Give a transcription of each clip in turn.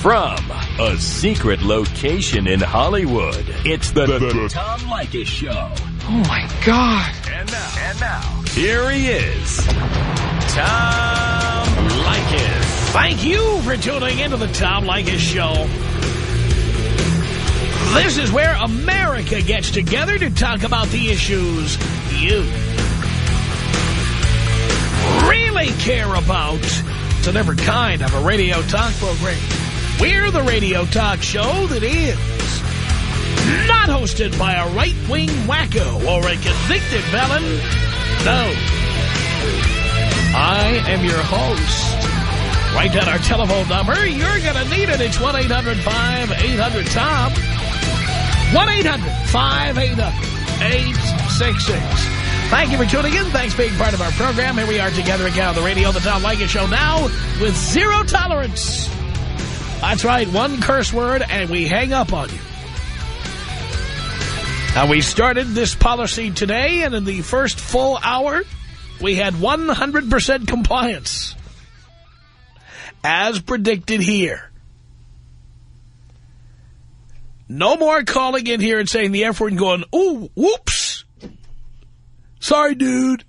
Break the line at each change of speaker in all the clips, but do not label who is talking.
From a secret location in Hollywood, it's the, the, the Tom Leykis Show.
Oh, my God.
And now, and now, here he is, Tom Leykis.
Thank you for tuning into the Tom Leykis Show. This is where America gets together to talk about the issues you really care about. It's a different kind of a radio talk program. We're the radio talk show that is not hosted by a right-wing wacko or a convicted felon. No. I am your host. Write down our telephone number. You're going to need it. It's 1-800-5800-TOM. 1-800-5800-866. Thank you for tuning in. Thanks for being part of our program. Here we are together again on the radio, the Tom Leykis Show, now with zero tolerance. That's right, one curse word, and we hang up on you. Now, we started this policy today, and in the first full hour, we had 100% compliance. As predicted here. No more calling in here and saying the F word and going, ooh, whoops. Sorry, dude.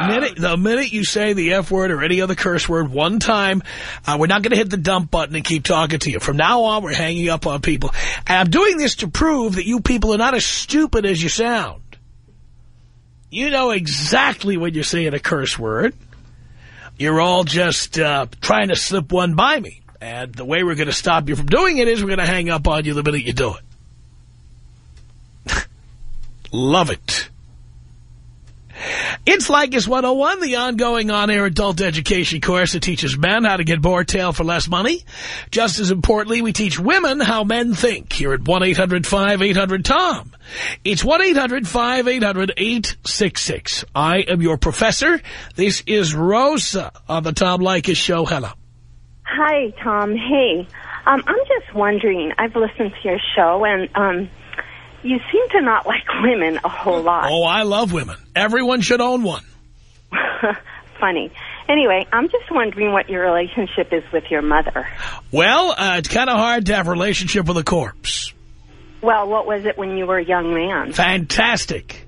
The minute, the minute you say the F word or any other curse word one time, uh, we're not going to hit the dump button and keep talking to you. From now on, we're hanging up on people. And I'm doing this to prove that you people are not as stupid as you sound. You know exactly when you're saying a curse word. You're all just uh, trying to slip one by me. And the way we're going to stop you from doing it is we're going to hang up on you the minute you do it. Love it. It's Leykis 101, the ongoing on-air adult education course that teaches men how to get more tail for less money. Just as importantly, we teach women how men think here at 1-800-5800-TOM. It's 1-800-5800-866. I am your professor. This is Rosa on the Tom Leykis Show. Hello.
Hi, Tom. Hey. Um, I'm just wondering, I've listened to your show, and um, you seem to not like women a whole lot.
Oh, I love women. Everyone should own one.
Funny. Anyway, I'm just wondering what your relationship is with your mother.
Well, uh, it's kind of hard to have a relationship with a corpse.
Well, what was it when you were a young man?
Fantastic.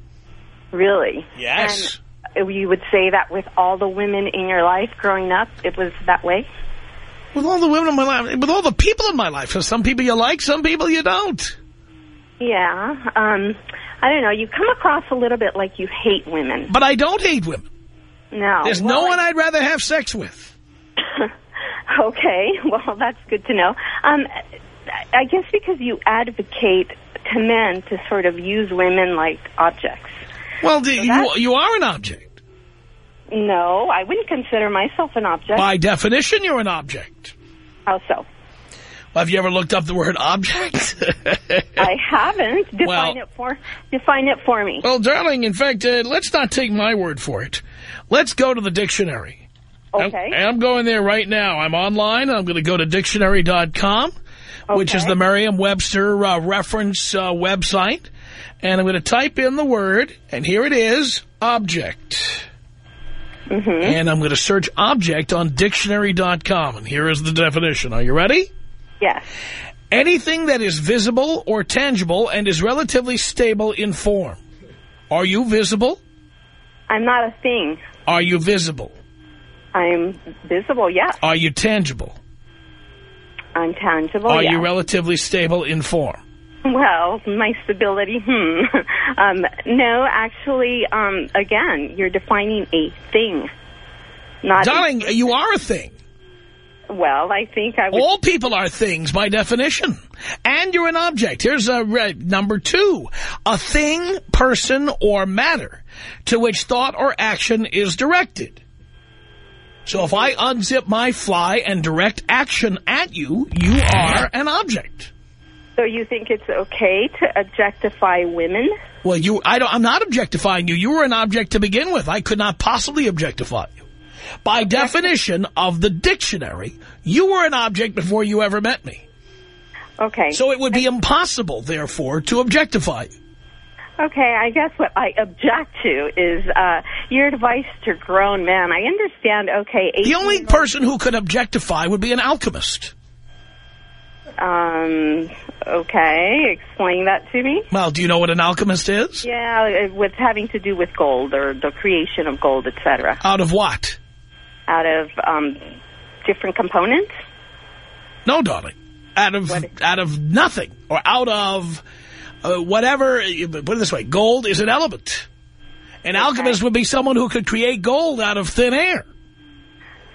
Really?
Yes.
And you would say that with all the women in your life growing up, it was that way?
With all the women in my life, with all the people in my life. So some people you like, some people you don't.
Yeah. Um, I don't know. You come across a little bit like you hate women.
But I don't hate women.
No.
There's
well,
no one I'd rather have sex with.
okay. Well, that's good to know. Um, I guess because you advocate to men to sort of use women like objects.
Well, so you, you are an object.
No, I wouldn't consider myself an object.
By definition, you're an object.
How so?
Have you ever looked up the word object?
I haven't. Define
well,
it for define it for me.
Well, darling, in fact, uh, let's not take my word for it. Let's go to the dictionary.
Okay.
I'm, I'm going there right now. I'm online. I'm going to go to dictionary.com, okay. which is the Merriam-Webster uh, reference uh, website. And I'm going to type in the word, and here it is, object.
Mm -hmm.
And I'm going to search object on dictionary.com. And here is the definition. Are you ready?
Yes.
Anything that is visible or tangible and is relatively stable in form. Are you visible?
I'm not a thing.
Are you visible?
I'm visible, yes.
Are you tangible?
I'm tangible,
Are
yes.
you relatively stable in form?
Well, my stability, hmm. um, no, actually, um, again, you're defining a thing. Not
Darling, you are a thing.
Well, I think I would...
All people are things by definition. And you're an object. Here's a number two. A thing, person, or matter to which thought or action is directed. So if I unzip my fly and direct action at you, you are an object.
So you think it's okay to objectify women?
Well, you, I don't, I'm not objectifying you. You were an object to begin with. I could not possibly objectify you. By definition of the dictionary, you were an object before you ever met me.
Okay.
So it would be impossible, therefore, to objectify you.
Okay, I guess what I object to is uh, your advice to grown men. I understand, okay...
The only person who could objectify would be an alchemist.
Um, okay, explain that to me.
Well, do you know what an alchemist is?
Yeah, with having to do with gold or the creation of gold, etc.
Out of what?
Out of um, different components.
No, darling. Out of what? out of nothing or out of uh, whatever. Put it this way: gold is an element. An okay. alchemist would be someone who could create gold out of thin air.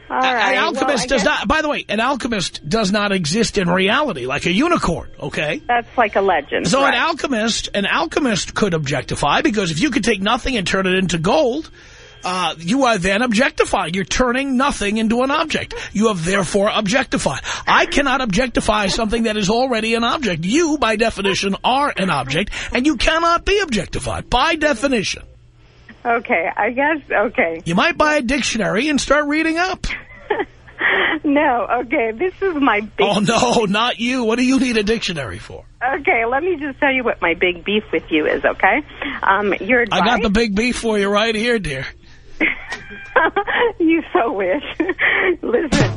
All right.
An alchemist well, does not, by the way, an alchemist does not exist in reality, like a unicorn, okay?
That's like a legend.
So
right.
an alchemist, an alchemist could objectify, because if you could take nothing and turn it into gold, uh, you are then objectified. You're turning nothing into an object. You have therefore objectified. I cannot objectify something that is already an object. You, by definition, are an object, and you cannot be objectified, by definition.
Okay, I guess, okay.
You might buy a dictionary and start reading up.
no, okay, this is my big...
Oh, no, not you. What do you need a dictionary for?
Okay, let me just tell you what my big beef with you is, okay? Um, your advice...
I got the big beef for you right here, dear.
you so wish. Listen,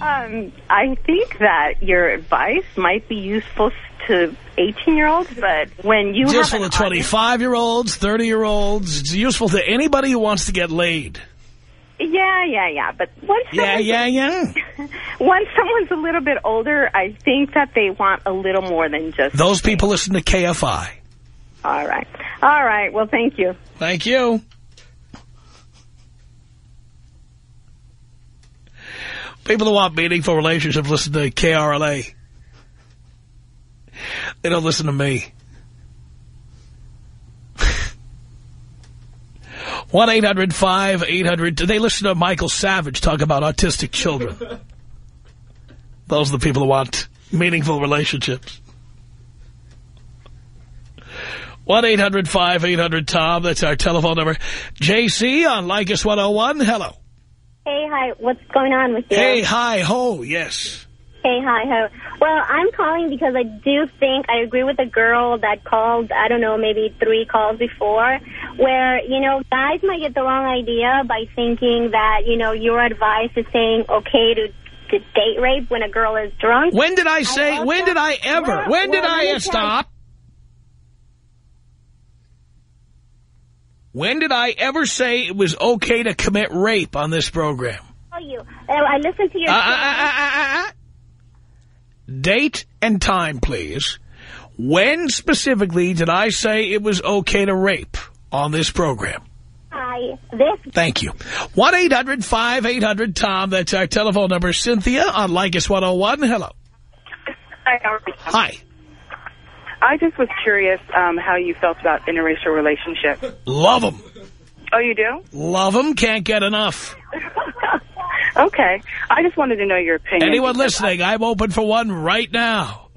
um, I think that your advice might be useful to 18-year-olds, but when you
useful to 25-year-olds, 30-year-olds. It's useful to anybody who wants to get laid.
Yeah, yeah, yeah. But once
yeah, yeah, yeah.
once someone's a little bit older, I think that they want a little more than just...
Those people listen to KFI.
All right. All right. Well, thank you.
Thank you. People who want meaningful relationships listen to KRLA. They don't listen to me. 1-800-5800. They listen to Michael Savage talk about autistic children. Those are the people who want meaningful relationships. 1-800-5800-TOM. That's our telephone number. JC on Leykis 101. Hello.
Hey, hi. What's going on with you?
Hey, hi, ho. Yes.
Hey, hi, ho. Well, I'm calling because I do think I agree with a girl that called, I don't know, maybe three calls before, where, you know, guys might get the wrong idea by thinking that, you know, your advice is saying okay to to date rape when a girl is drunk.
When did I say, I when did I ever, well, when did well, I, stop? When did I ever say it was okay to commit rape on this program?
Oh, you. I listened to your uh, uh,
uh, Date and time, please. When specifically did I say it was okay to rape on this program?
Hi. This.
Thank you. 1-800-5800-TOM. That's our telephone number. Cynthia on Leykis 101. Hello.
Hi.
Hi.
I just was curious um, how you felt about interracial relationships.
Love them.
Oh, you do?
Love them. Can't get enough.
okay. I just wanted to know your opinion.
Anyone listening, I, I'm open for one right now.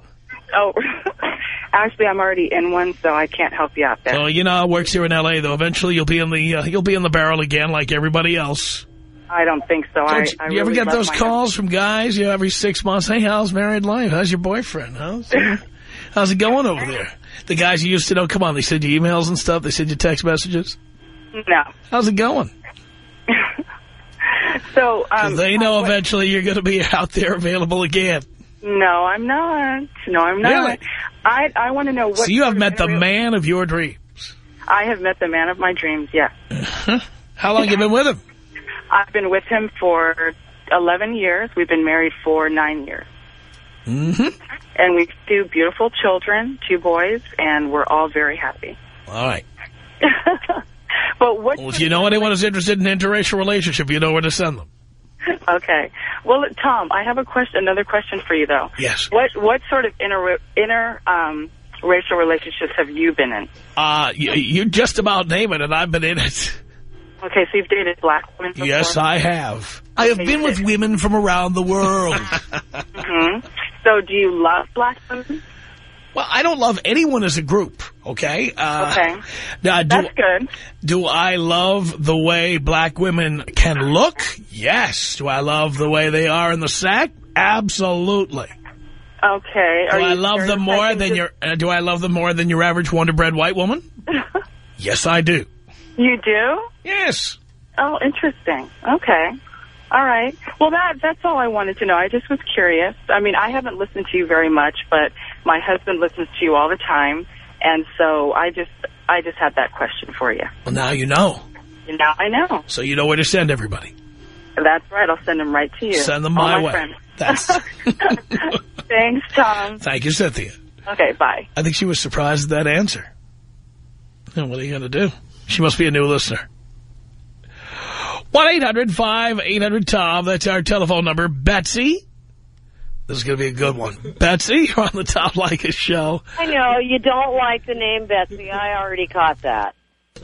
Oh, actually, I'm already in one, so I can't help you out there.
Oh, you know, it works here in L.A., though. Eventually, you'll be in the uh, you'll be in the barrel again like everybody else.
I don't think so. I,
you,
I
you
really
ever get those calls from guys you know, every six months? Hey, how's married life? How's your boyfriend? How's, how's it going over there? The guys you used to know, come on, they send you emails and stuff? They send you text messages?
No.
How's it going?
so, um,
they know eventually you're going to be out there available again.
No, I'm not. No, I'm not.
Really?
I I want to know what.
So you have met the man of your dreams.
I have met the man of my dreams. Yes.
How long have you been with him?
I've been with him for 11 years. We've been married for nine years.
Mm-hmm.
And we have two beautiful children, two boys, and we're all very happy.
All right.
but what?
Well, if you know anyone who's interested in an interracial relationship, you know where to send them.
Okay. Well, Tom, I have a question. Another question for you, though.
Yes.
What What sort of inner inner um, racial relationships have you been in?
Uh, you, you just about name it, and I've been in it.
Okay, so you've dated black women before?
Yes, I have. I have been with women from around the world.
mm -hmm. So do you love black women?
Well, I don't love anyone as a group, okay?
Uh, okay.
Now, do,
That's good.
Do I love the way black women can look? Yes. Do I love the way they are in the sack? Absolutely.
Okay.
Are do I love them more than your? Uh, do I love them more than your average Wonder Bread white woman? Yes, I do.
You do?
Yes.
Oh, interesting. Okay. All right. Well, that that's all I wanted to know. I just was curious. I mean, I haven't listened to you very much, but my husband listens to you all the time, and so I just I just had that question for you.
Well, now you know.
Now I know.
So you know where to send everybody.
That's right. I'll send them right to you.
Send them my,
my
way.
friends.
That's.
Thanks, Tom.
Thank you, Cynthia.
Okay, bye.
I think she was surprised at that answer. And what are you going to do? She must be a new listener. 1-800-5800-TOM. That's our telephone number. Betsy. This is going to be a good one. Betsy, you're on the Tom Leykis show.
I know, you don't like the name Betsy. I already caught that.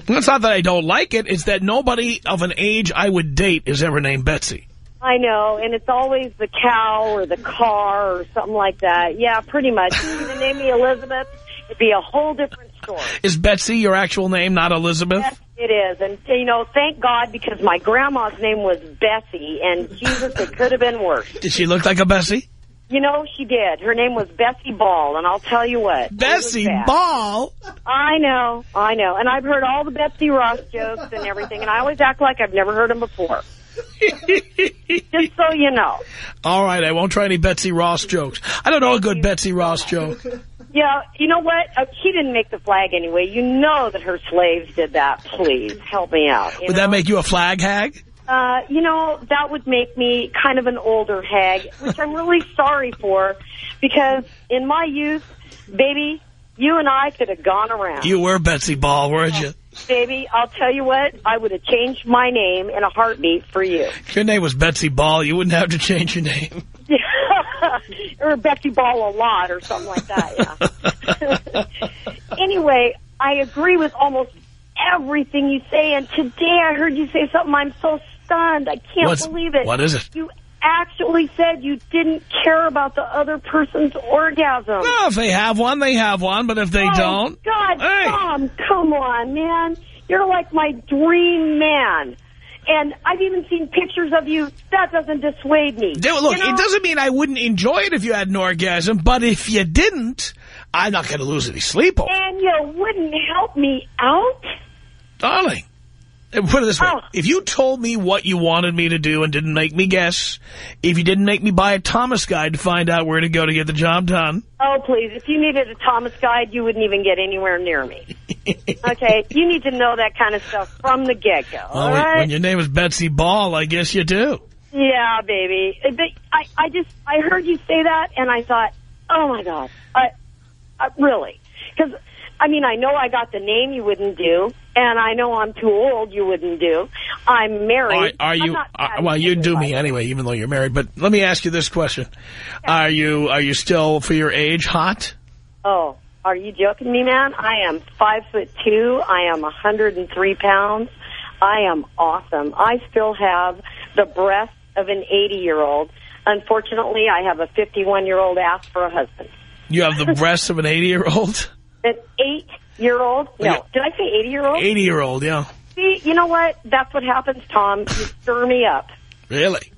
It's not that I don't like it. It's that nobody of an age I would date is ever named Betsy.
I know, and it's always the cow or the car or something like that. Yeah, pretty much. If you name me Elizabeth, it'd be a whole different story.
Is Betsy your actual name, not Elizabeth?
Yes, it is. And, you know, thank God because my grandma's name was Bessie, and Jesus, it could have been worse.
Did she look like a Bessie?
You know, she did. Her name was Bessie Ball, and I'll tell you what.
Bessie. Ball?
I know, I know. And I've heard all the Betsy Ross jokes and everything, and I always act like I've never heard them before. Just so you know.
All right, I won't try any Betsy Ross jokes. I don't know a good Betsy Ross joke.
Yeah, you know what? Uh, she didn't make the flag anyway. You know that her slaves did that. Please, help me out.
Would
know?
that make you a flag hag?
Uh, you know, that would make me kind of an older hag, which I'm really sorry for, because in my youth, baby, you and I could have gone around.
You were Betsy Ball, weren't you?
Baby, I'll tell you what, I would have changed my name in a heartbeat for you.
If your name was Betsy Ball, you wouldn't have to change your name.
or Becky Ball a lot or something like that, yeah. anyway, I agree with almost everything you say, and today I heard you say something I'm so stunned. I can't
What's-
believe it.
what is it?
You actually said you didn't care about the other person's orgasm.
Well, if they have one, they have one, but if they
oh,
don't...
God,
Hey.
Tom, come on, man. You're like my dream man. And I've even seen pictures of you. That doesn't dissuade me.
Look,
You know?
it doesn't mean I wouldn't enjoy it if you had an orgasm, but if you didn't, I'm not going to lose any sleep over.
And you wouldn't help me out?
Darling, put it this way.
Oh.
If you told me what you wanted me to do and didn't make me guess, if you didn't make me buy a Thomas guide to find out where to go to get the job done,
Oh, please. If you needed a Thomas guide, you wouldn't even get anywhere near me. Okay? You need to know that kind of stuff from the get-go, all
well, when-
right?
when your name is Betsy Ball, I guess you do.
Yeah, baby. But I, I just, I heard you say that, and I thought, oh, my God. I, I really. Because, I mean, I know I got the name you wouldn't do, and I know I'm too old you wouldn't do. I'm married.
Are, are you? Uh, well, you do me
anyway.
even though you're married. But let me ask you this question: Are you are you still, for your age, hot?
Oh, are you joking me, man? I am five foot two. I am 103 pounds. I am awesome. I still have the breasts of an 80 year old. Unfortunately, I have a 51 year old ass for a husband.
You have the breasts of an 80 year old.
An eight year old? No,
Yeah.
did I say 80 year old?
80 year old, yeah.
See, you know what? That's what happens, Tom. You stir me up.
Really?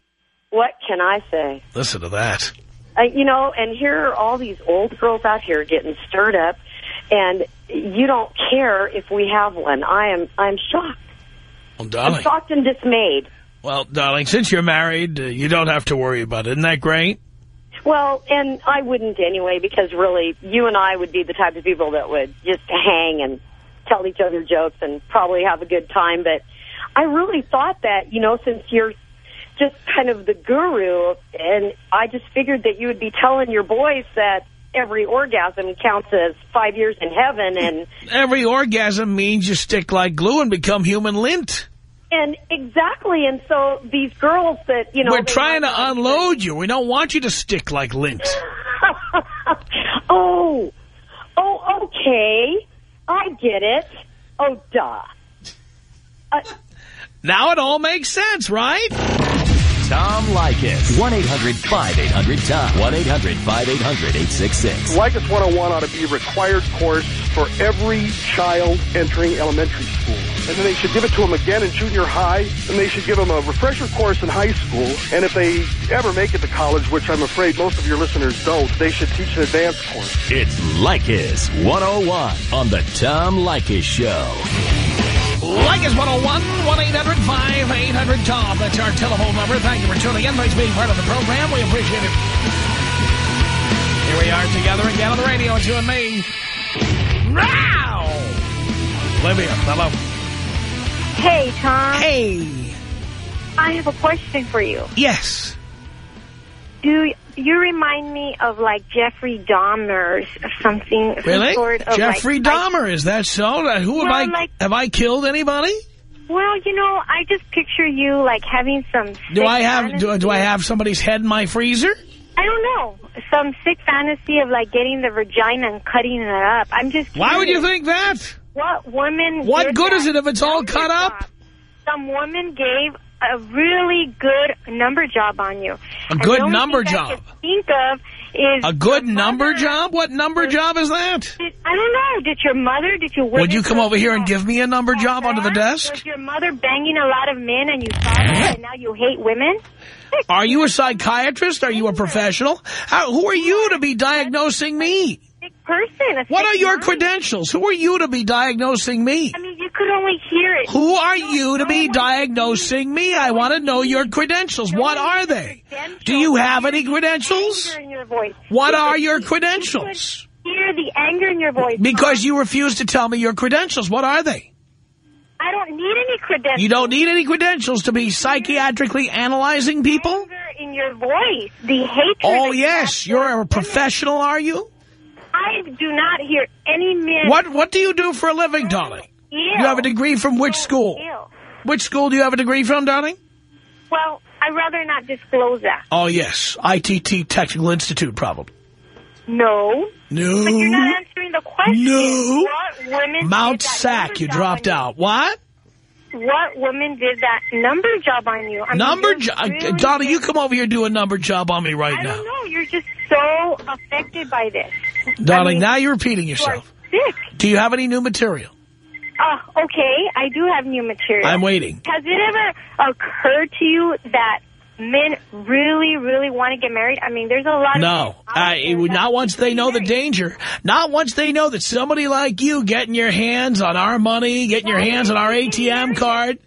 What can I say?
Listen to that.
Uh, you know, and here are all these old girls out here getting stirred up, and you don't care if we have one. I am, I'm shocked.
Well,
I'm shocked and dismayed.
Well, darling, since you're married, uh, you don't have to worry about it. Isn't that great?
Well, and I wouldn't anyway, because really, you and I would be the type of people that would just hang and tell each other jokes and probably have a good time. But I really thought that, you know, since you're just kind of the guru, and I just figured that you would be telling your boys that every orgasm counts as five years in heaven, and
Every orgasm means you stick like glue and become human lint.
And exactly, and so these girls that you know
We're trying to
might-
unload you. We don't want you to stick like lint.
oh, oh, okay. I get it. Oh, duh. Uh,
Now it all makes sense, right?
Tom Leykis. 1-800-5800-TOM. 1-800-5800-866.
Leykis 101 ought to be a required course for every child entering elementary school. And then they should give it to them again in junior high, and they should give them a refresher course in high school. And if they ever make it to college, which I'm afraid most of your listeners don't, they should teach an advanced course.
It's Leykis 101 on the Tom Leykis Show.
Leykis 101, 1-800-5800-TOM. That's our telephone number. Thank you for tuning in. Thanks for being part of the program. We appreciate it. Here we are together again on the radio, it's you and me. Now! Olivia, hello.
Hey, Tom.
Hey.
I have a question for you.
Yes.
Do you remind me of, like, Jeffrey Dahmer or something? some
Really?
Sort of,
Jeffrey
like,
Dahmer, is that so? Who have
Well,
I,
like-
have I killed anybody?
Well, you know, I just picture you, like, having some
Do I have, do, do I have somebody's head in my freezer?
I don't know. Some sick fantasy of, like, getting the vagina and cutting it up. I'm just
Why would you think that?
What woman...
What good is it if it's all cut up?
job? Some woman gave a really good number job on you.
A good number job?
think of is...
A good number
mother-
job? What number job is that?
Did, I don't know. Did your mother, did you...
Would you come over here and give me a number job under the desk?
Was your mother banging a lot of men and you saw that and now you hate women?
Are you a psychiatrist? Are you a professional? How, who are you to be diagnosing me?
Person.
What are your credentials? Who are you to be diagnosing me?
I mean, you could only hear it.
Who are you to be diagnosing me? I want to know your credentials. What are they? Do you have any credentials?
Anger in your voice.
What are your
you
credentials?
Hear the anger in your voice.
Because you refuse to tell me your credentials. What are they?
I don't need any credentials.
You don't need any credentials to be psychiatrically analyzing people?
Anger in your voice. The hatred.
Oh, yes. You're a professional, are you?
I do not hear any men.
What What do you do for a living, darling? You have a degree from which school? Which school do you have a degree from, darling?
Well, I'd rather not disclose that.
Oh, yes. ITT Technical Institute, probably.
No.
No.
But you're not answering the question.
No.
What women
Mount
did that
Sac, you dropped
you?
out. What?
What woman did that number job on you? I
Number job?
Uh, really
Donna, you come over here and do a number job on me right
I
now.
don't know. You're just so affected by this.
Darling,
I mean,
now you're repeating
you
yourself.
sick.
Do you have any new material?
Uh, okay, I do have new material.
I'm waiting.
Has it ever occurred to you that men really, really want to get married? I mean, there's a lot of
No.
men out
I,
there that
not once they know the danger. Not once they know that somebody like you getting your hands on our money, getting your hands on our ATM card.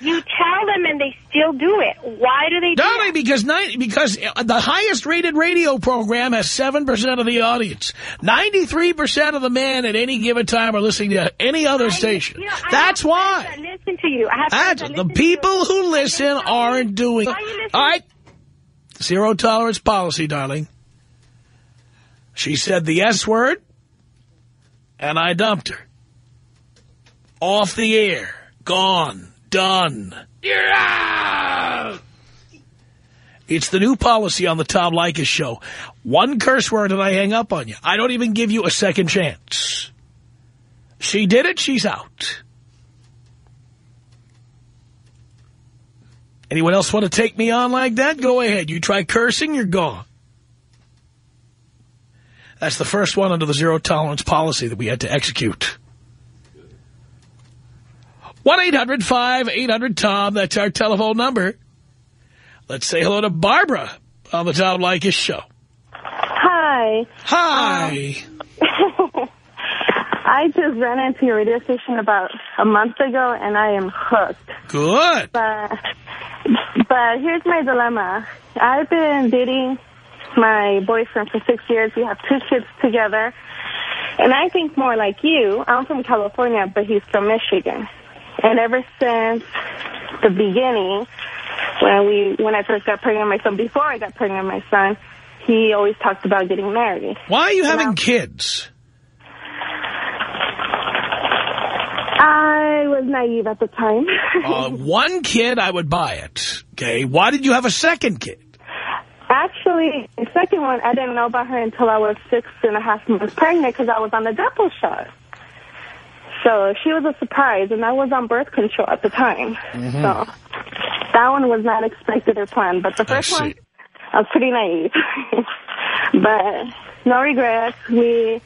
You tell them and they still do it. Why do they do
Darling,
that?
because nine, because the highest rated radio program has 7% of the audience. 93% of the men at any given time are listening to any other
I-
station.
you know,
That's why.
that listen to you. I have
That's, the people who listen aren't doing
listen?
All right. Zero tolerance policy, darling. She said the S word, and I dumped her. Off the air. Gone. Done. It's the new policy on the Tom Leykis show. One curse word and I hang up on you. I don't even give you a second chance. She did it, she's out. Anyone else want to take me on like that? Go ahead. You try cursing, you're gone. That's the first one under the zero tolerance policy that we had to execute. 1-800-5800-TOM. That's our telephone number. Let's say hello to Barbara on the Tom Leykis show.
Hi.
Hi.
Um, I just ran into your radio station about a month ago, and I am hooked.
Good.
But, but here's my dilemma. I've been dating my boyfriend for six years. We have two kids together. And I think more like you. I'm from California, but he's from Michigan. And ever since the beginning, when we when I first got pregnant with my son, before I got pregnant with my son, he always talked about getting married.
Why are you having
Well-
kids?
I was naive at the time.
Uh, one kid, I would buy it. Okay. Why did you have a second kid?
Actually, the second one, I didn't know about her until I was six and a half months pregnant because I was on the Depo shot. So she was a surprise, and I was on birth control at the time. Mm-hmm. So that one was not expected or planned. But the
I
first one. I was pretty naive. but no regrets. We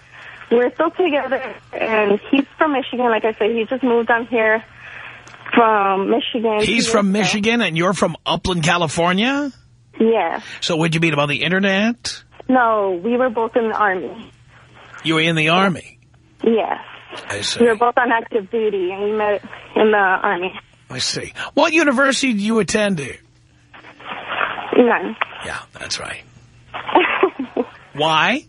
we're still together, and he's from Michigan. Like I said, he just moved down here from Michigan.
He's from Michigan and you're from Upland, California?
Yeah.
So where'd you meet him, on the Internet?
No, we were both in the Army.
You were in the Army?
Yes.
I see.
We were both on active duty, and we met in the Army.
I see. What university did you attend?
None.
Yeah, that's right. Why?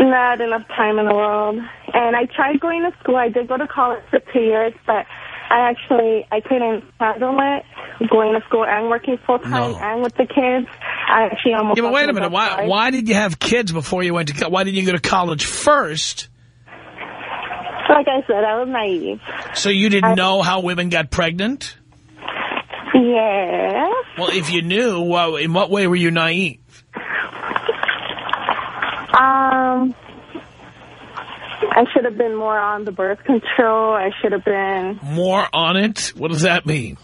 Not enough time in the world. And I tried going to school. I did go to college for two years, but I actually, I couldn't handle it, going to school and working full-time
No.
and with the kids. I actually almost...
Yeah, but wait a minute. Why, why did you have kids before you went to Why didn't you go to college first?
Like I said, I was naive.
So you didn't know how women got pregnant?
Yes.
Well, if you knew, well, in what way were you naive?
Um, I should have been more on the birth control. I should have been...
More on it? What does that mean?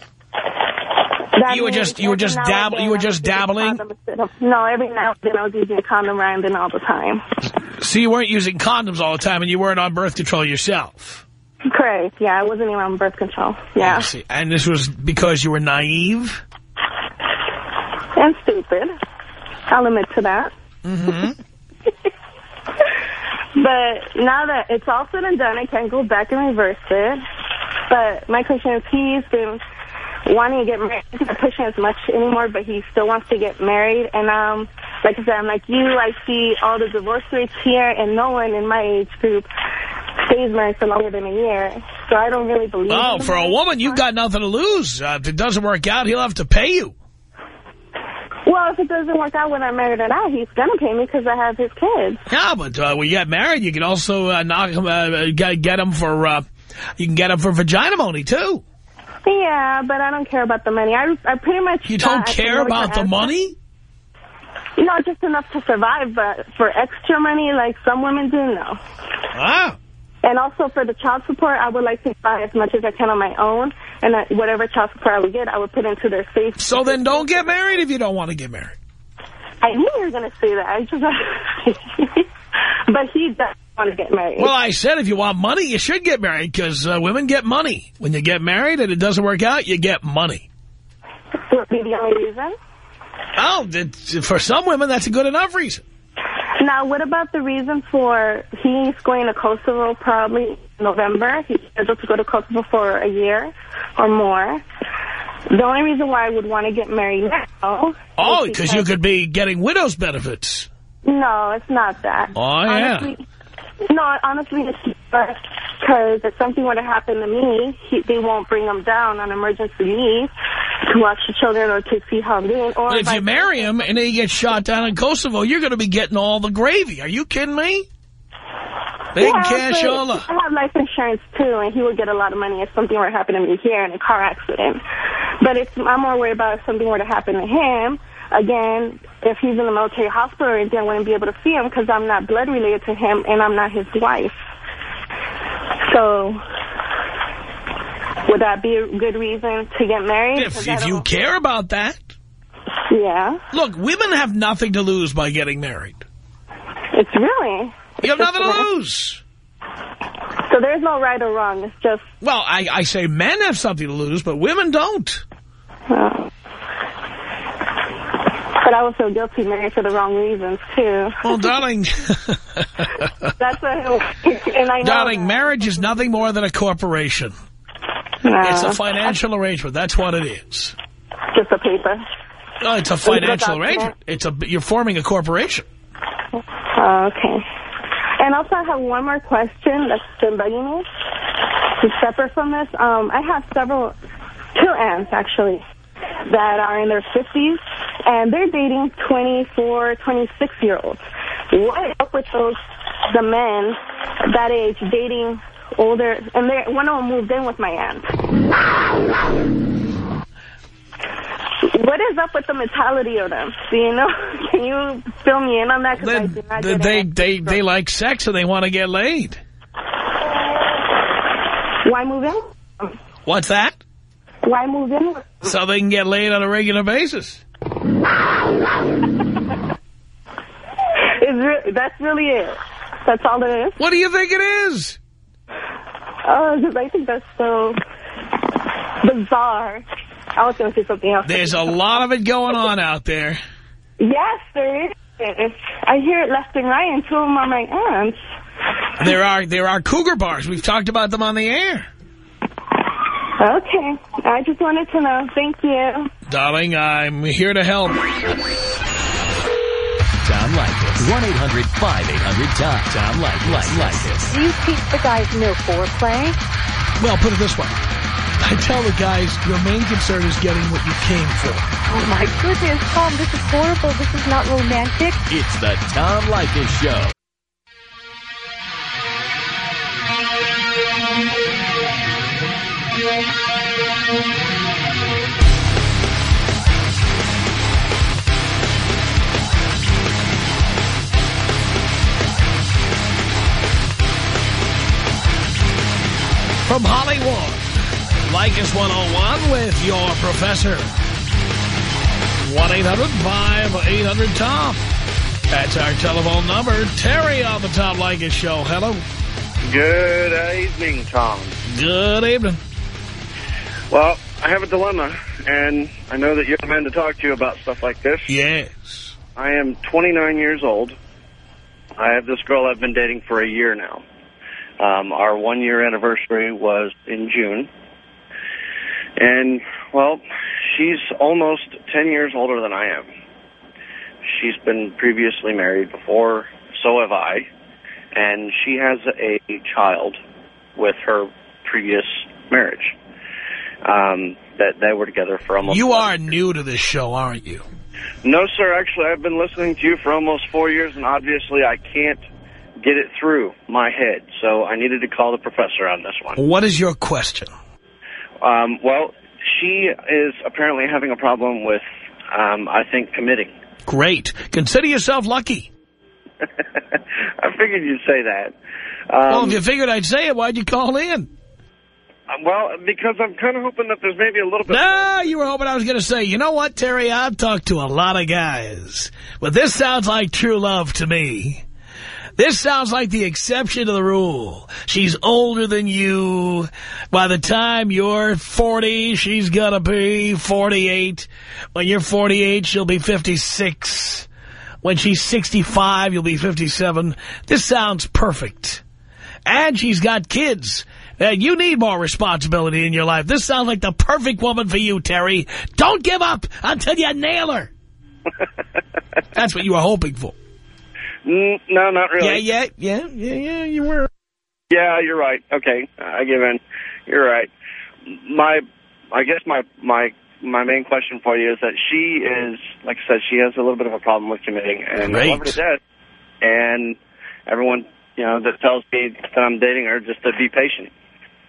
That
You were just- you were just dabble- you were just dabbling?
condom instead of- No, every now and then I was using a condom around and all the time.
So you weren't using condoms all the time and you weren't on birth control yourself?
Correct. Yeah, I wasn't even on birth control. Yeah.
I see. And this was because you were naive?
And stupid. I'll admit to that.
Mm-hmm.
But now that it's all said and done, I can't go back and reverse it. But my question is, he's been wanting to get married. He's not pushing as much anymore, but he still wants to get married. And um, like I said, I'm like you. I see all the divorce rates here, and no one in my age group stays married for longer than a year. So I don't really believe.
Oh, for a woman, you've got nothing to lose. Uh, if it doesn't work out, he'll have to pay you.
Well, if it doesn't work out when I'm married or out, he's gonna pay me because I have his kids.
Yeah, but uh, when you get married, you can also uh, knock him, uh, get, get him for, uh, you can get him for vagina money, too.
Yeah, but I don't care about the money. I, I pretty much...
You don't
uh,
care about the money?
You know, just enough to survive, but for extra money, like some women do, no.
Ah.
And also for the child support, I would like to buy as much as I can on my own, and that whatever child support I would get, I would put into their safe.
So then don't get married if you don't want to get married.
I knew you were going to say that. I just... but he doesn't want to get married.
Well, I said if you want money, you should get married because uh, women get money. When you get married and it doesn't work out, you get money.
Would be the only reason.
Oh, for some women, that's a good enough reason.
Now, what about the reason for he's going to Kosovo probably November? He's scheduled to go to Kosovo for a year or more. The only reason why I would want to get married now...
Oh, because you could be getting widow's benefits.
No, it's not that.
Oh, yeah.
Honestly, no, honestly, it's because if something were to happen to me, he, they won't bring him down on emergency leave to watch the children or to see how I'm doing. Or
But if you marry him and he gets shot down in Kosovo, you're going to be getting all the gravy. Are you kidding me? Big
yeah,
cash
I have life insurance too, and he would get a lot of money if something were to happen to me here in a car accident. But if I'm more worried about if something were to happen to him, again, if he's in a military hospital or anything, I wouldn't be able to see him because I'm not blood related to him and I'm not his wife. So, would that be a good reason to get married?
If, if you care about that.
Yeah.
Look, women have nothing to lose by getting married.
It's really...
You have nothing to lose.
So there's no right or wrong. It's just...
Well, I, I say men have something to lose, but women don't.
Uh, but I was so guilty married for the wrong reasons, too.
Well, darling,
That's what... And I know
darling,
that.
marriage is nothing more than a corporation.
No,
It's a financial arrangement. That's what it is.
Just a paper.
No, it's a financial arrangement. It's a you're forming a corporation.
Oh, okay. And also, I have one more question that's been bugging me. It's separate from this. Um, I have several, two aunts actually, that are in their 50s, and they're dating 24, 26 year olds. What is up with those, the men that age dating older, and they one of them moved in with my aunt. What is up with the mentality of them? Do you know? Can you fill me in on that?
They, they, they, they, they like sex and they want to get laid.
Why move in?
What's that?
Why move in?
So they can get laid on a regular basis.
Re that's really it. That's all it is.
What do you think it is?
Uh, oh, because I think that's so bizarre. I was going to say something else.
There's a lot of it going on out there.
Yes, there is. I hear it left and right, and two of them are my aunts.
There are there are cougar bars. We've talked about them on the air.
Okay. I just wanted to know. Thank you.
Darling, I'm here to help.
Tom Leykis. 1-800-5800-TOM. Tom Leykis. Leykis.
Do you teach the guys no foreplay?
Well, put it this way. I tell the guys, your main concern is getting what you came for.
Oh, my goodness, Tom, this is horrible. This is not romantic.
It's the Tom Leykis Show.
From Hollywood, Like Leykis 101 with your professor. 1-800-5800-TOM. That's our telephone number. Terry on the Tom Leykis Show. Hello.
Good evening, Tom.
Good evening.
Well, I have a dilemma, and I know that you're the man to talk to you about stuff like this.
Yes.
I am 29 years old. I have this girl I've been dating for a year now. Um, our one-year anniversary was in June. And, well, she's almost 10 years older than I am. She's been previously married before, so have I. And she has a child with her previous marriage. Um, that they were together for almost...
You are new to this show, aren't you?
No, sir. Actually, I've been listening to you for almost four years, and obviously I can't get it through my head. So I needed to call the professor on this one.
What is your question?
Um, well, she is apparently having a problem with, um, I think, committing.
Great. Consider yourself lucky.
I figured you'd say that. Um,
well, if you figured I'd say it, why'd you call in?
well, because I'm kind of hoping that there's maybe a little bit...
No, you were hoping I was going to say, you know what, Terry, I've talked to a lot of guys, but this sounds like true love to me. This sounds like the exception to the rule. She's older than you. By the time you're 40, she's going to be 48. When you're 48, she'll be 56. When she's 65, you'll be 57. This sounds perfect. And she's got kids. And you need more responsibility in your life. This sounds like the perfect woman for you, Terry. Don't give up until you nail her. That's what you were hoping for.
Mm, no, not really.
Yeah, yeah, yeah, yeah, yeah, you were.
Yeah, you're right. Okay, I give in. You're right. My, I guess my my my main question for you is that she is, like I said, she has a little bit of a problem with committing, and I love her to death. And everyone, you know, that tells me that I'm dating her just to be patient.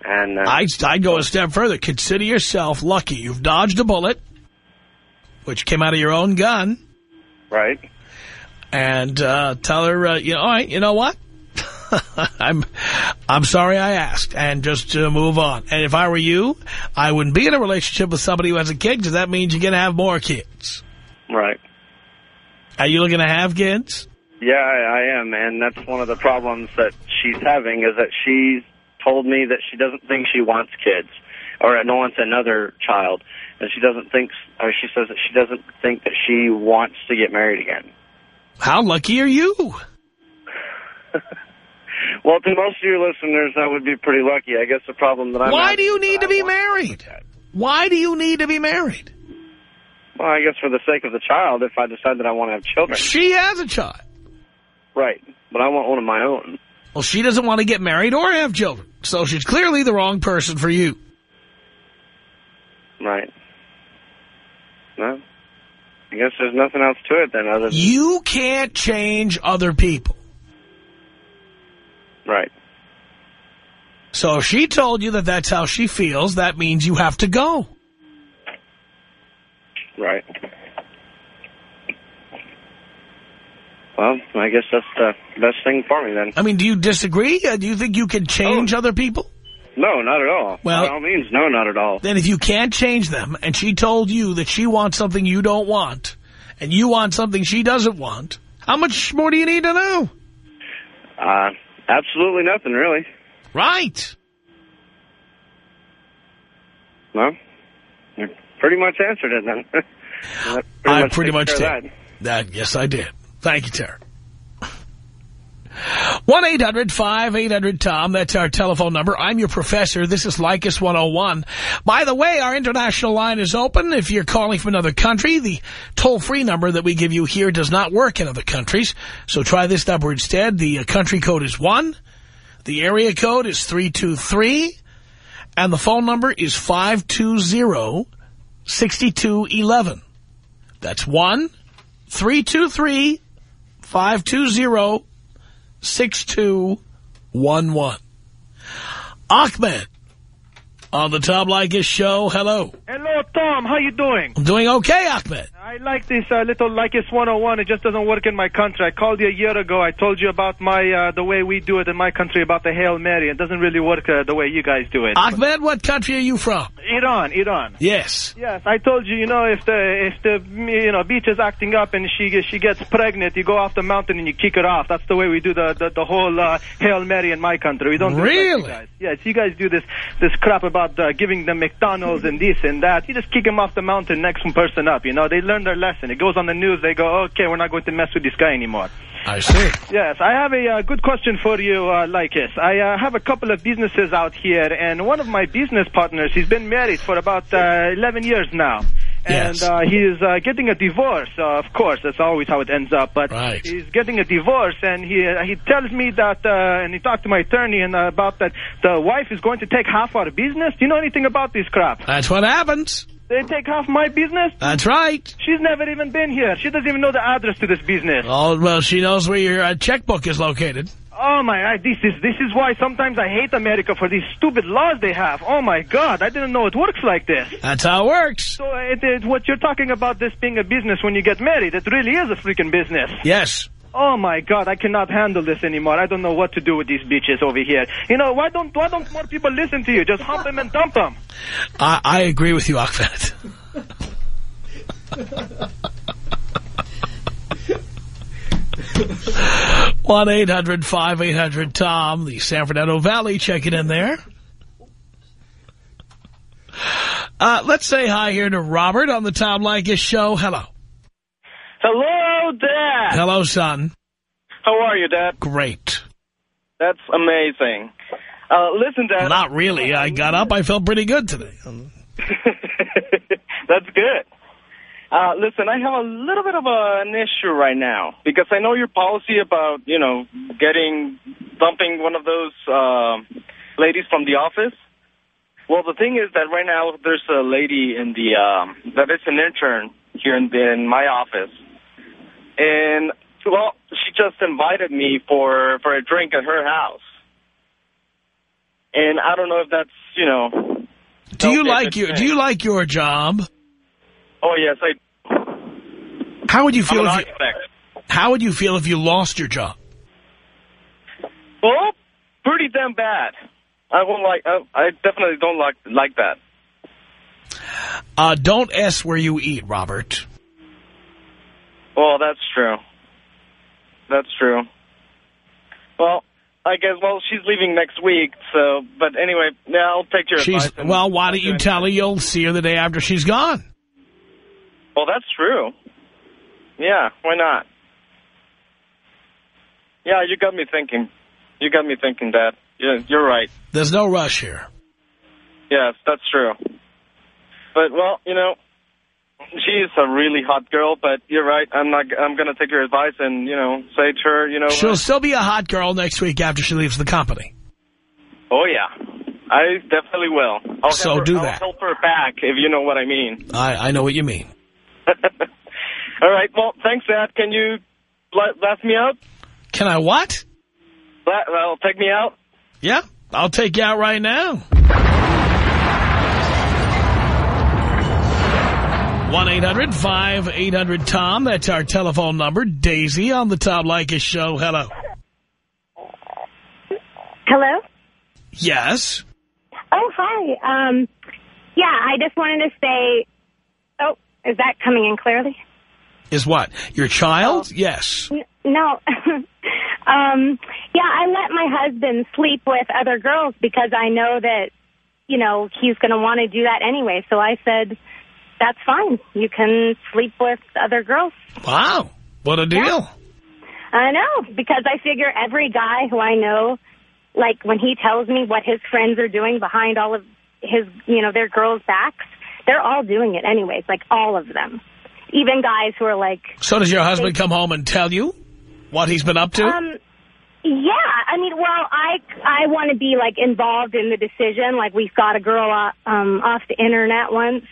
And uh,
I'd, I'd go a step further. Consider yourself lucky. You've dodged a bullet, which came out of your own gun.
Right.
And uh, tell her, uh, you know, all right, you know what? I'm I'm sorry I asked, and just to move on. And if I were you, I wouldn't be in a relationship with somebody who has a kid, because that means you're going to have more kids.
Right.
Are you looking to have kids?
Yeah, I, I am, and that's one of the problems that she's having is that she's told me that she doesn't think she wants kids, or no wants another child, and she doesn't think, or she says that she doesn't think that she wants to get married again.
How lucky are you?
well, to most of your listeners, that would be pretty lucky. I guess the problem that I'm
Why do you need to be married? Why do you need to be married?
Well, I guess for the sake of the child, if I decide that I want to have children.
She has a child.
Right, but I want one of my own.
Well, she doesn't want to get married or have children, so she's clearly the wrong person for you.
Right. No. I guess there's nothing else to it then other than...
You can't change other people.
Right.
So if she told you that that's how she feels, that means you have to go.
Right. Well, I guess that's the best thing for me then.
I mean, do you disagree? Uh, do you think you can change oh. other people?
No, not at all.
Well,
By all means, no, not at all.
Then if you can't change them, and she told you that she wants something you don't want, and you want something she doesn't want, how much more do you need to know?
Uh, absolutely nothing, really.
Right.
Well, you pretty much answered it then. That pretty
I
much
pretty much did. That, yes, I did. Thank you, Terry. 1-800-5800-TOM. That's our telephone number. I'm your professor. This is Leykis 101. By the way, our international line is open. If you're calling from another country, the toll-free number that we give you here does not work in other countries. So try this number instead. The uh, country code is 1. The area code is 323. And the phone number is 520-6211. That's 1-323-520-6211. Ahmed on the Tom Leykis show. Hello.
Hello, Tom. How you doing?
I'm doing okay, Ahmed.
I like this uh, little Leykis 101. It just doesn't work in my country. I called you a year ago. I told you about my uh, the way we do it in my country about the Hail Mary. It doesn't really work uh, the way you guys do it.
Ahmed, what country are you from?
Iran, Iran.
Yes.
Yes, I told you. You know, if the if the you know beach is acting up and she she gets pregnant, you go off the mountain and you kick her off. That's the way we do the the, the whole uh, Hail Mary in my country. We don't do it like you
Really?
guys. Yes, you guys do this this crap about uh, giving them McDonald's and this and that. You just kick them off the mountain, next person up. You know, they learn their lesson. It goes on the news. They go, okay, we're not going to mess with this guy anymore.
I see.
Yes, I have a uh, good question for you, uh, Leykis. I uh, have a couple of businesses out here, and one of my business partners, he's been married for about uh, 11 years now. And
Yes.
uh, he's uh, getting a divorce, uh, of course. That's always how it ends up. But
Right.
he's getting a divorce, and he uh, he tells me that, uh, and he talked to my attorney and uh, about that the wife is going to take half our business. Do you know anything about this crap?
That's what happens.
They take half my business?
That's right.
She's never even been here. She doesn't even know the address to this business.
Oh, well, she knows where your uh, checkbook is located.
Oh my God! This is this is why sometimes I hate America for these stupid laws they have. Oh my God! I didn't know it works like this.
That's how it works.
So it, it, what you're talking about this being a business when you get married, it really is a freaking business.
Yes.
Oh my God! I cannot handle this anymore. I don't know what to do with these bitches over here. You know why don't why don't more people listen to you? Just hump them and dump them.
I, I agree with you, Ahmed. One eight hundred five eight hundred Tom, the San Fernando Valley, checking in there. Uh, let's say hi here to Robert on the Tom Leykis show. Hello,
Dad.
Hello, son.
How are you, Dad?
Great.
That's amazing. Uh, listen, Dad.
Not really. I got up. I felt pretty good today.
That's good. Uh, listen, I have a little bit of a, an issue right now because I know your policy about, you know, getting, dumping one of those uh, ladies from the office. Well, the thing is that right now there's a lady in the, um, that is an intern here in, the, in my office. And, well, she just invited me for, for a drink at her house. And I don't know if that's, you know...
Do you like your
thing.
Do you like your job?
Oh, yes, I...
How would you feel if you. How would you feel if you lost your job?
Well, pretty damn bad. I won't like. I, I definitely don't like like that.
Uh, don't ask where you eat, Robert.
Well, that's true. That's true. Well, I guess. Well, she's leaving next week. So, but anyway, yeah, I'll take your
She's
advice.
well. Why don't you tell her you'll see her the day after she's gone?
Well, that's true. Yeah, why not? Yeah, you got me thinking. You got me thinking, Dad. Yeah, you're right.
There's no rush here.
Yes, that's true. But well, you know, she's a really hot girl. But you're right. I'm not. I'm gonna take your advice and you know say to her, you know.
She'll still be a hot girl next week after she leaves the company.
oh yeah, I definitely will. I'll
So
her,
do
I'll
that.
help her back if you know what I mean.
I I know what you mean.
All right. Well, thanks, Dad. Can you last me out?
Can I what?
Well, take me out.
Yeah, I'll take you out right now. One eight hundred five eight hundred Tom. That's our telephone number. Daisy on the Tom Leykis show. Hello.
Hello?
Yes.
Oh, hi. Um, yeah, I just wanted to say, oh, is that coming in clearly?
Is what your child? Yes.
N- No. um, yeah, I let my husband sleep with other girls because I know that,
you know, he's going to want to do that anyway. So I said, that's fine. You can sleep with other girls.
Wow. What a deal.
Yeah. I know, because I figure every guy who I know, like when he tells me what his friends are doing behind all of his, you know, their girls' backs, they're all doing it anyways, like all of them. Even guys who are like...
So does your husband come home and tell you what he's been up to?
Um, yeah, I mean, well, I I want to be like involved in the decision. Like we've got a girl uh, um, off the internet once,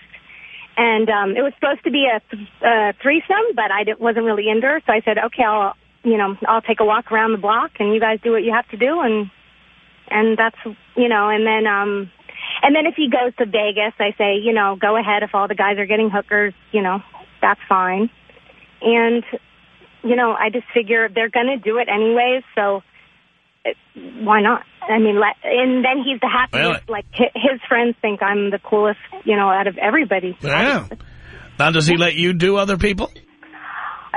and um, it was supposed to be a, th a threesome, but I wasn't really into her, so I said, okay, I'll you know I'll take a walk around the block, and you guys do what you have to do, and and that's you know, and then um, and then if he goes to Vegas, I say, you know, go ahead. If all the guys are getting hookers, you know, that's fine, and you know, I just figure they're going to do it anyways, so why not? I mean, let, and then he's the happiest.
Really?
Like, his friends think I'm the coolest, you know, out of everybody.
Yeah. Now, does he let you do other people?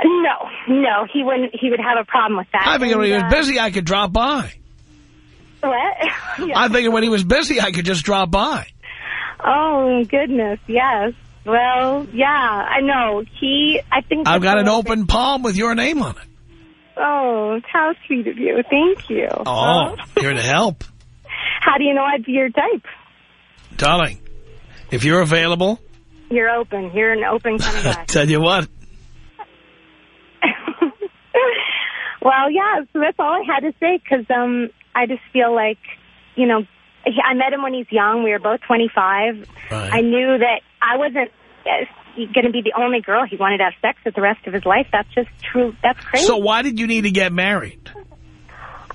No, no, he wouldn't. He would have a problem with that.
I figured when he was
uh,
busy, I could drop by.
What? Yeah.
I figured when he was busy, I could just drop by.
Oh, goodness, yes. Well, yeah, I know. He, I think...
I've got an open palm with your name on it.
Oh, how sweet of you. Thank you.
Oh, here to help.
How do you know I'd be your type?
Darling, if you're available,
You're open. You're an open kind of guy.
tell you what,
well, yeah, so that's all I had to say because um, I just feel like, you know, I met him when he's young. We were both 25.
Right.
I knew that I wasn't going to be the only girl he wanted to have sex with the rest of his life. That's just true. That's crazy.
so why did you need to get married?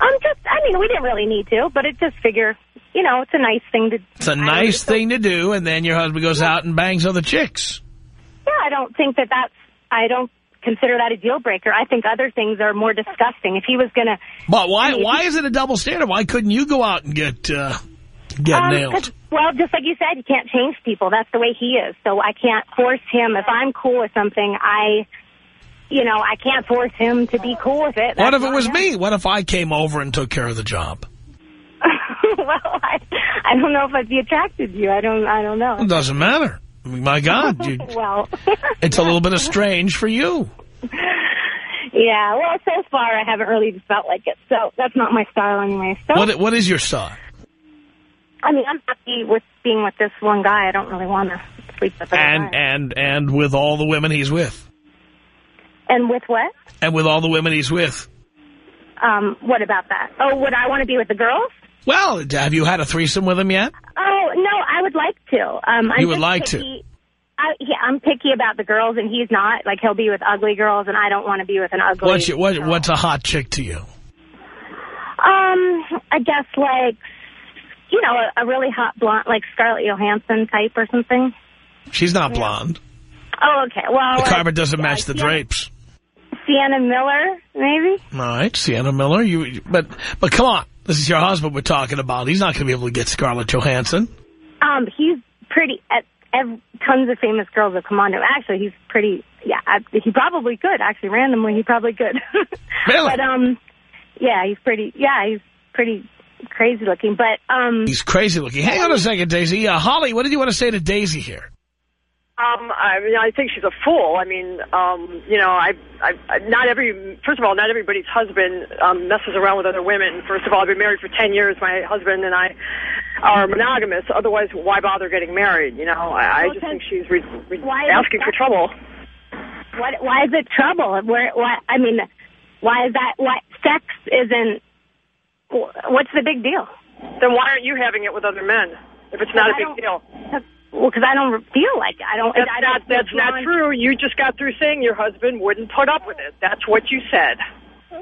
I'm just, I mean, we didn't really need to, but it just figure, you know, it's a nice thing to do.
It's a nice thing to do, and then your husband goes out and bangs other chicks.
Yeah, I don't think that that's, I don't consider that a deal breaker. I think other things are more disgusting. If he was going to...
But why why is it a double standard? Why couldn't you go out and get uh, get
Um,
nailed?
Well, just like you said, you can't change people. That's the way he is. So I can't force him. If I'm cool with something, I, you know, I can't force him to be cool with it.
What if it was me? What if I came over and took care of the job?
well, I, I don't know if I'd be attracted to you. I don't. I don't know.
It doesn't matter. My God, you,
well,
it's a little bit of strange for you.
yeah. Well, so far I haven't really felt like it. So that's not my style anyway. So
What What is your style?
I mean, I'm happy with being with this one guy. I don't really want to sleep with other
And and and with all the women he's with,
And with what?
and with all the women he's with.
Um, what about that? Oh, would I want to be with the girls?
Well, have you had a threesome with him yet?
Oh no, I would like to. Um, I'm
You would like to.
I, yeah, I'm picky about the girls, and he's not. Like he'll be with ugly girls, and I don't want to be with an ugly.
What's your, what, What's a hot chick to you?
Um, I guess like you know a, a really hot blonde, like Scarlett Johansson type or something.
She's not blonde.
Oh, okay. Well,
The carpet doesn't match the
Sienna-
drapes.
Sienna Miller, maybe.
All right, Sienna Miller. You, but but come on, this is your husband we're talking about. He's not going to be able to get Scarlett Johansson.
Um, he's pretty. At, ev tons of famous girls have come on to him. Actually, he's pretty. Yeah, I, he probably could. Actually, randomly, he probably could.
Really?
But um, yeah, he's pretty. Yeah, he's pretty crazy looking. But um,
He's crazy looking. Hang on a second, Daisy. Uh, Holly, what did you want to say to Daisy here?
Um, I mean, I think she's a fool. I mean, um, you know, I, I, I, not every, first of all, not everybody's husband um, messes around with other women. First of all, I've been married for 10 years. My husband and I are monogamous. Otherwise, why bother getting married? You know, I, I just think she's re re
Why
asking for trouble.
what? Why is it trouble? Where? Why? I mean, why is that? Why sex isn't? What's the big deal?
Then why aren't you having it with other men if it's not a big deal?
Well, because I don't feel like it. I don't.
That's
I
not,
don't feel
that's not true. You just got through saying your husband wouldn't put up with it. That's what you said.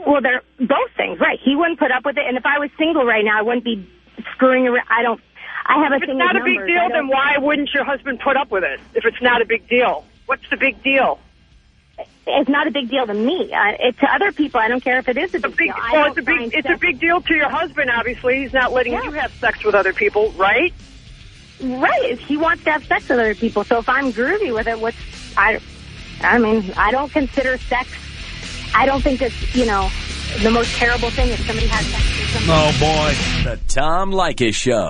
Well, they're both things, right? He wouldn't put up with it, and if I was single right now, I wouldn't be screwing around. I don't. I have a
If it's
thing
not
with
a big deal, then why wouldn't your husband put up with it? If it's not a big deal, what's the big deal?
It's not a big deal to me. Uh, it, to other people, I don't care if it is a big, deal.
Well, it's a big, it's a big deal to your husband. Obviously, he's not letting you have sex with other people, right?
Right. He wants to have sex with other people. So if I'm groovy with it, what's I? I mean, I don't consider sex. I don't think it's you know the most terrible thing if somebody has sex with somebody.
Oh, boy.
The Tom Leykis Show.